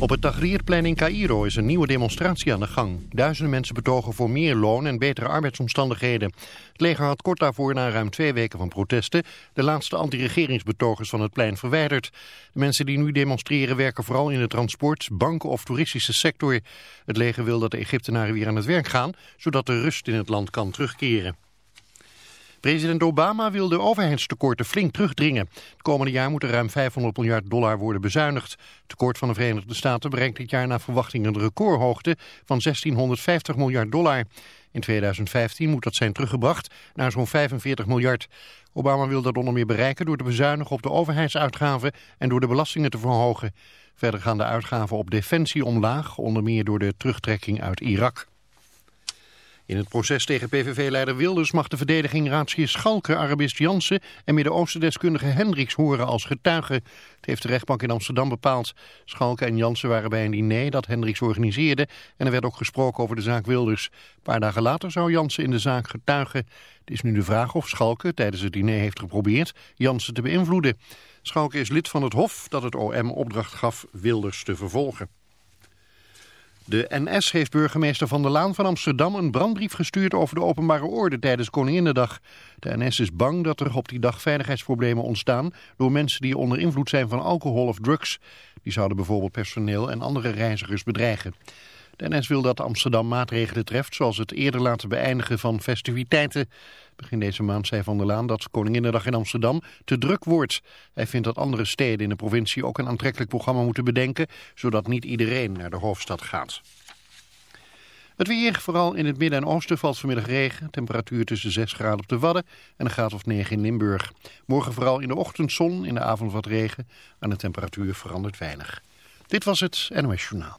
Op het Tahrirplein in Cairo is een nieuwe demonstratie aan de gang. Duizenden mensen betogen voor meer loon en betere arbeidsomstandigheden. Het leger had kort daarvoor, na ruim twee weken van protesten... de laatste anti-regeringsbetogers van het plein verwijderd. De mensen die nu demonstreren werken vooral in de transport, banken of toeristische sector. Het leger wil dat de Egyptenaren weer aan het werk gaan... zodat de rust in het land kan terugkeren. President Obama wil de overheidstekorten flink terugdringen. Het komende jaar moet er ruim 500 miljard dollar worden bezuinigd. Het tekort van de Verenigde Staten bereikt dit jaar naar verwachting een recordhoogte van 1650 miljard dollar. In 2015 moet dat zijn teruggebracht naar zo'n 45 miljard. Obama wil dat onder meer bereiken door te bezuinigen op de overheidsuitgaven en door de belastingen te verhogen. Verder gaan de uitgaven op defensie omlaag, onder meer door de terugtrekking uit Irak. In het proces tegen PVV-leider Wilders mag de verdediging raadsheer Schalke, Arabist Jansen en Midden-Oosten-deskundige Hendricks horen als getuigen. Het heeft de rechtbank in Amsterdam bepaald. Schalke en Jansen waren bij een diner dat Hendricks organiseerde en er werd ook gesproken over de zaak Wilders. Een paar dagen later zou Jansen in de zaak getuigen. Het is nu de vraag of Schalke tijdens het diner heeft geprobeerd Jansen te beïnvloeden. Schalke is lid van het Hof dat het OM opdracht gaf Wilders te vervolgen. De NS heeft burgemeester Van der Laan van Amsterdam een brandbrief gestuurd over de openbare orde tijdens Koninginnedag. De NS is bang dat er op die dag veiligheidsproblemen ontstaan door mensen die onder invloed zijn van alcohol of drugs. Die zouden bijvoorbeeld personeel en andere reizigers bedreigen. De NS wil dat Amsterdam maatregelen treft, zoals het eerder laten beëindigen van festiviteiten. Begin deze maand zei Van der Laan dat Koninginnedag in Amsterdam te druk wordt. Hij vindt dat andere steden in de provincie ook een aantrekkelijk programma moeten bedenken, zodat niet iedereen naar de hoofdstad gaat. Het weer, vooral in het midden en oosten, valt vanmiddag regen. Temperatuur tussen 6 graden op de Wadden en een graad of 9 in Limburg. Morgen vooral in de ochtend zon, in de avond wat regen. En de temperatuur verandert weinig. Dit was het NOS Journaal.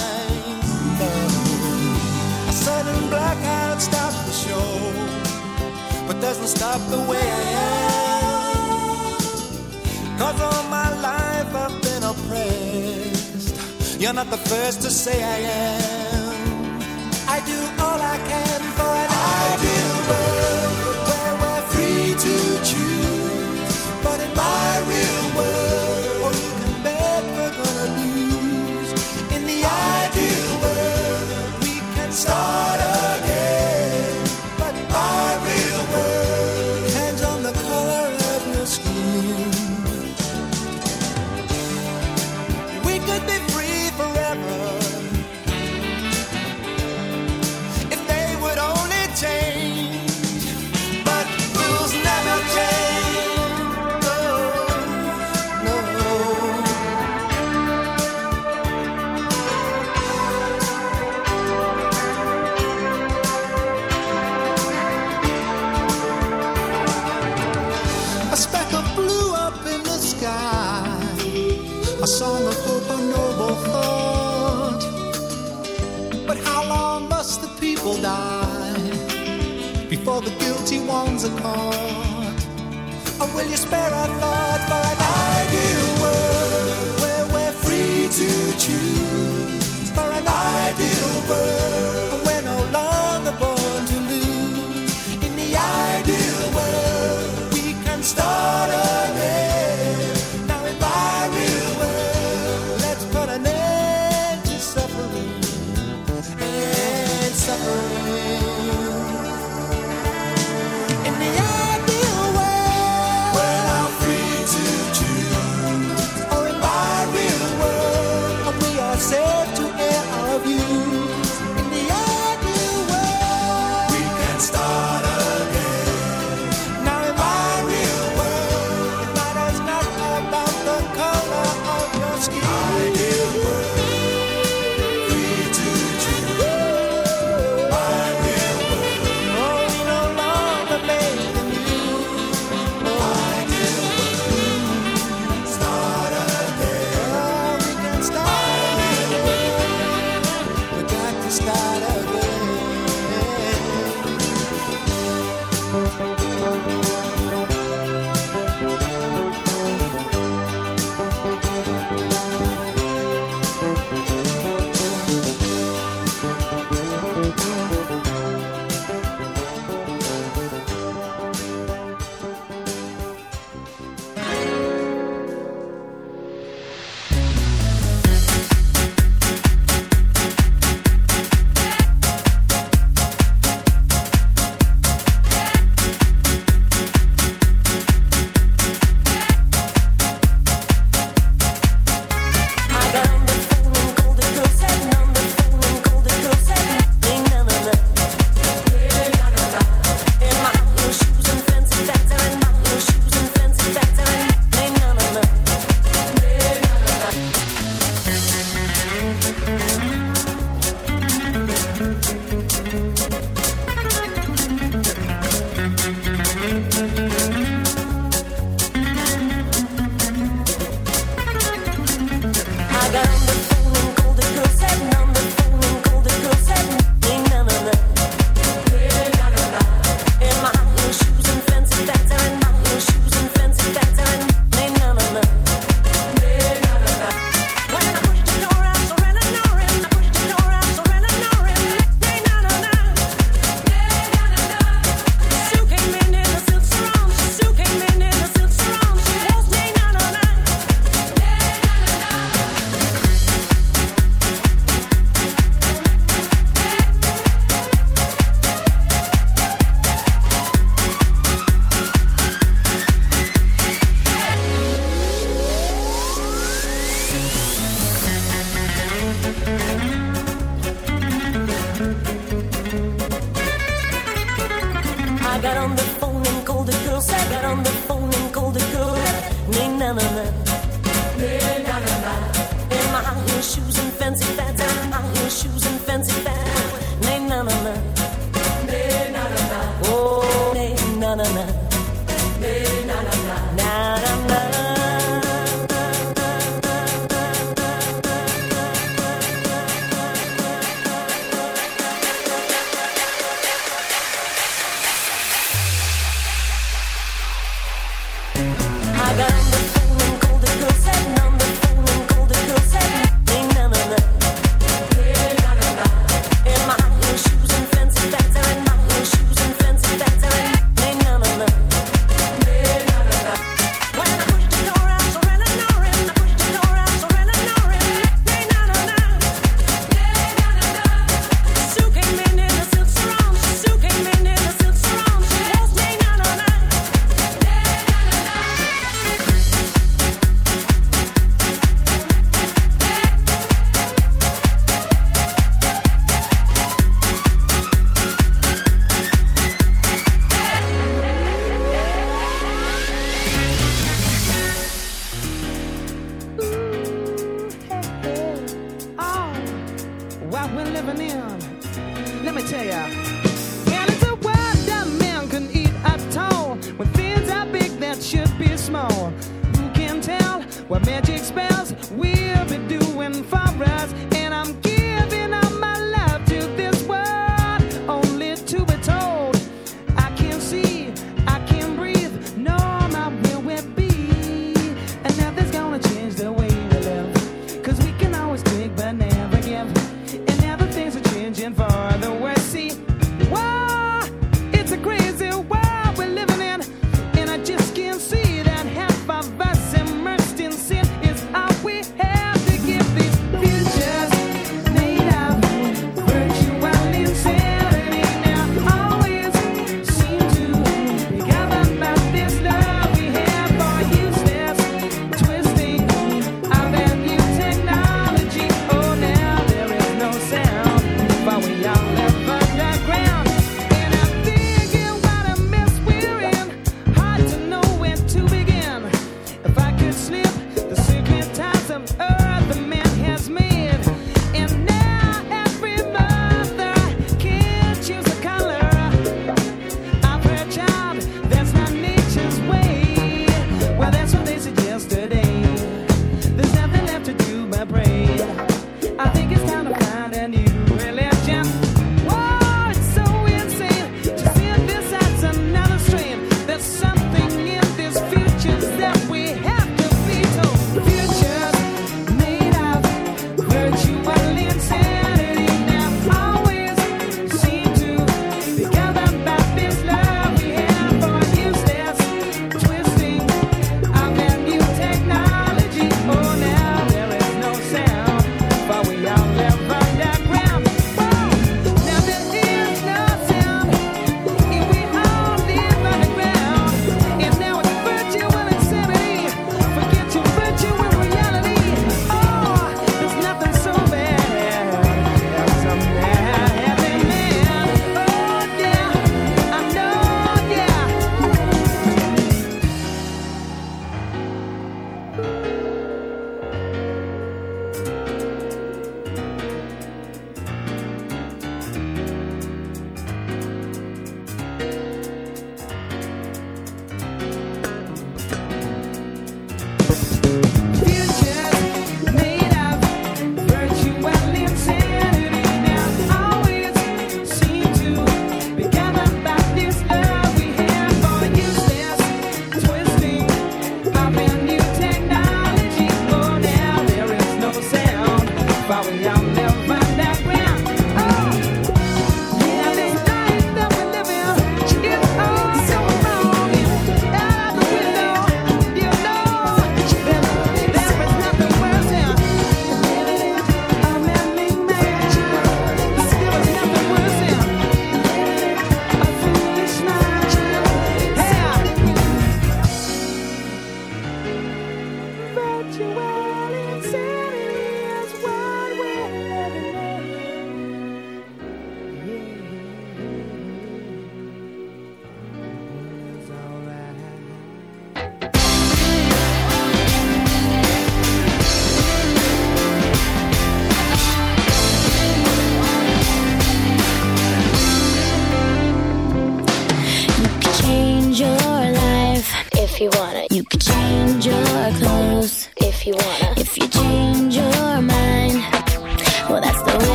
No. A sudden blackout stops the show, but doesn't stop the way I am. Cause all my life I've been oppressed. You're not the first to say I am. Ones are caught? Or oh, will you spare a thought for an ideal world where we're free to choose? For an ideal world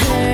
when you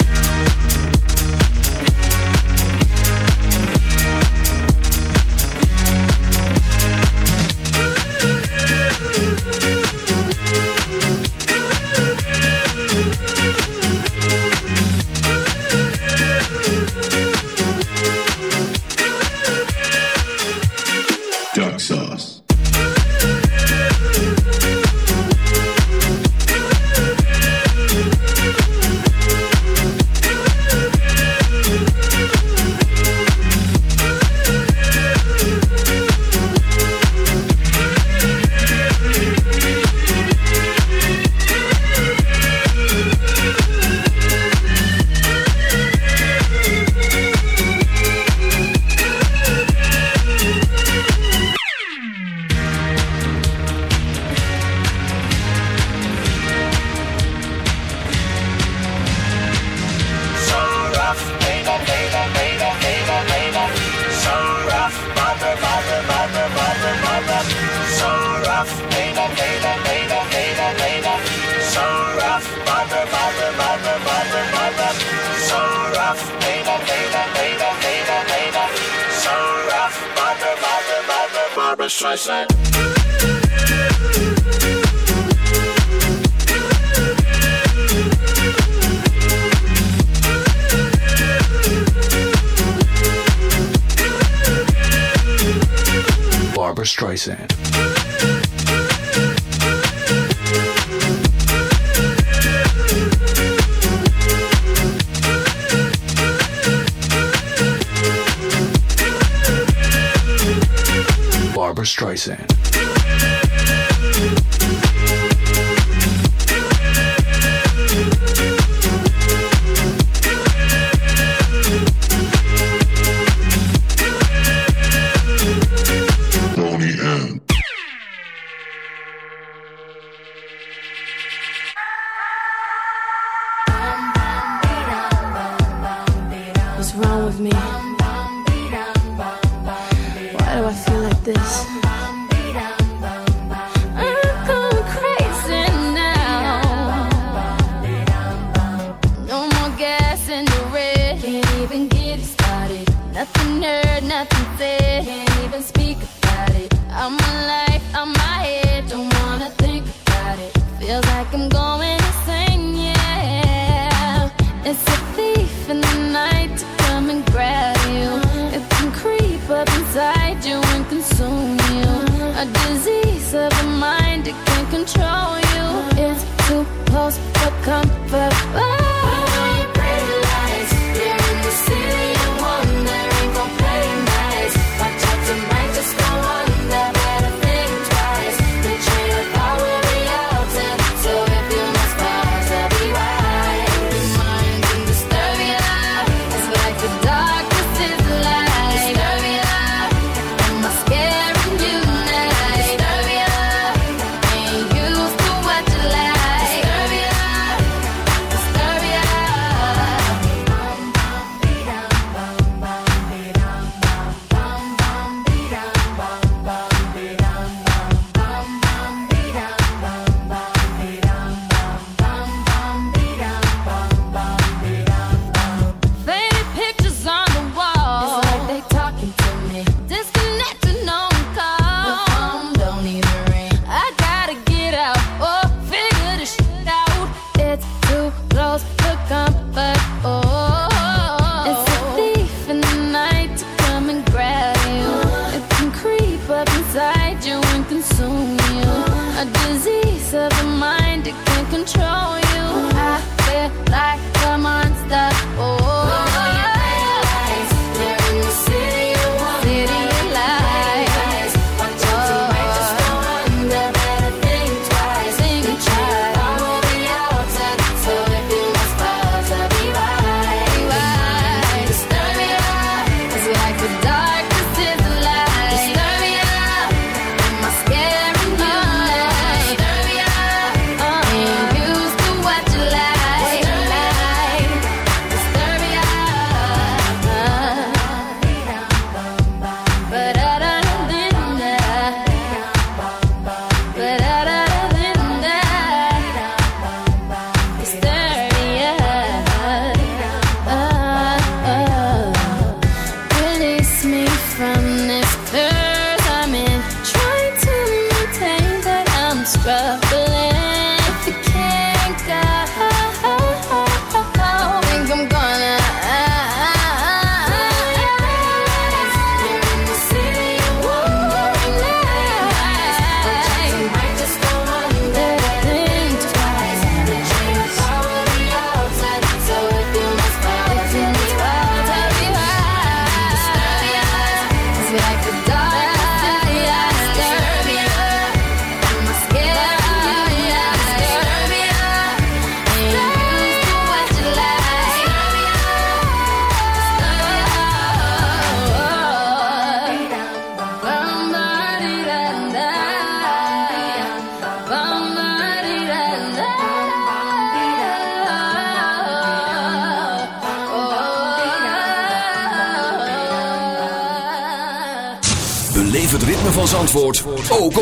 saying.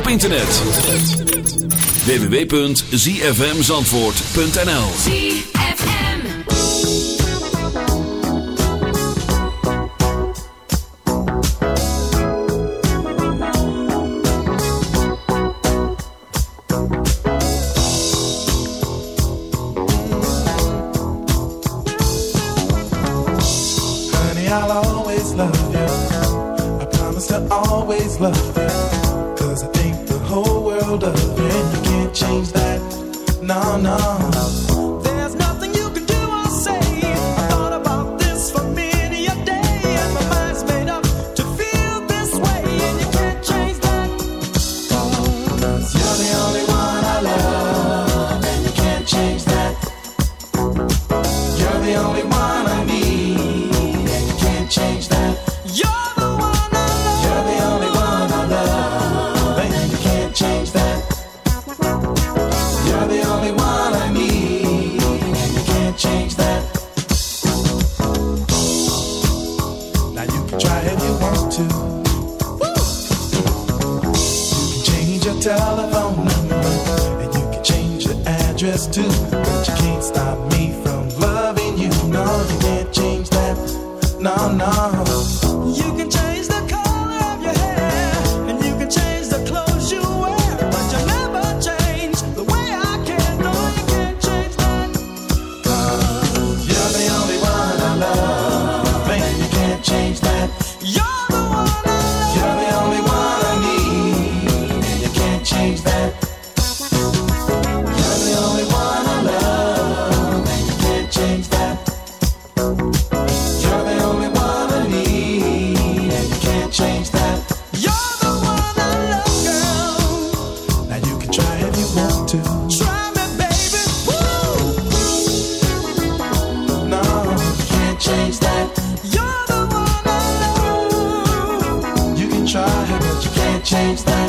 internet. www.zfmzandvoort.nl always always love you. No, no. change the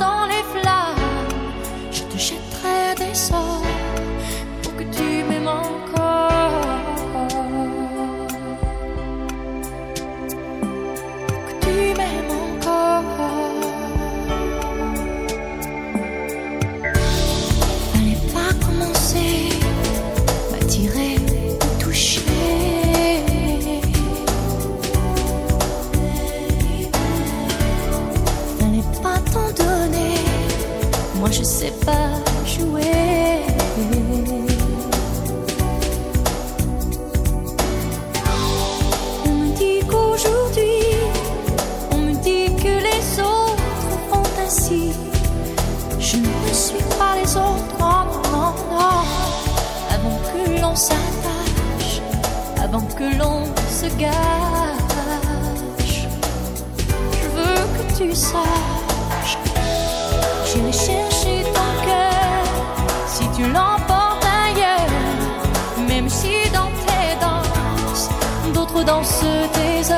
dans ce désert.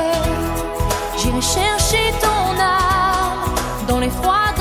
J'irai chercher ton âme dans les froids.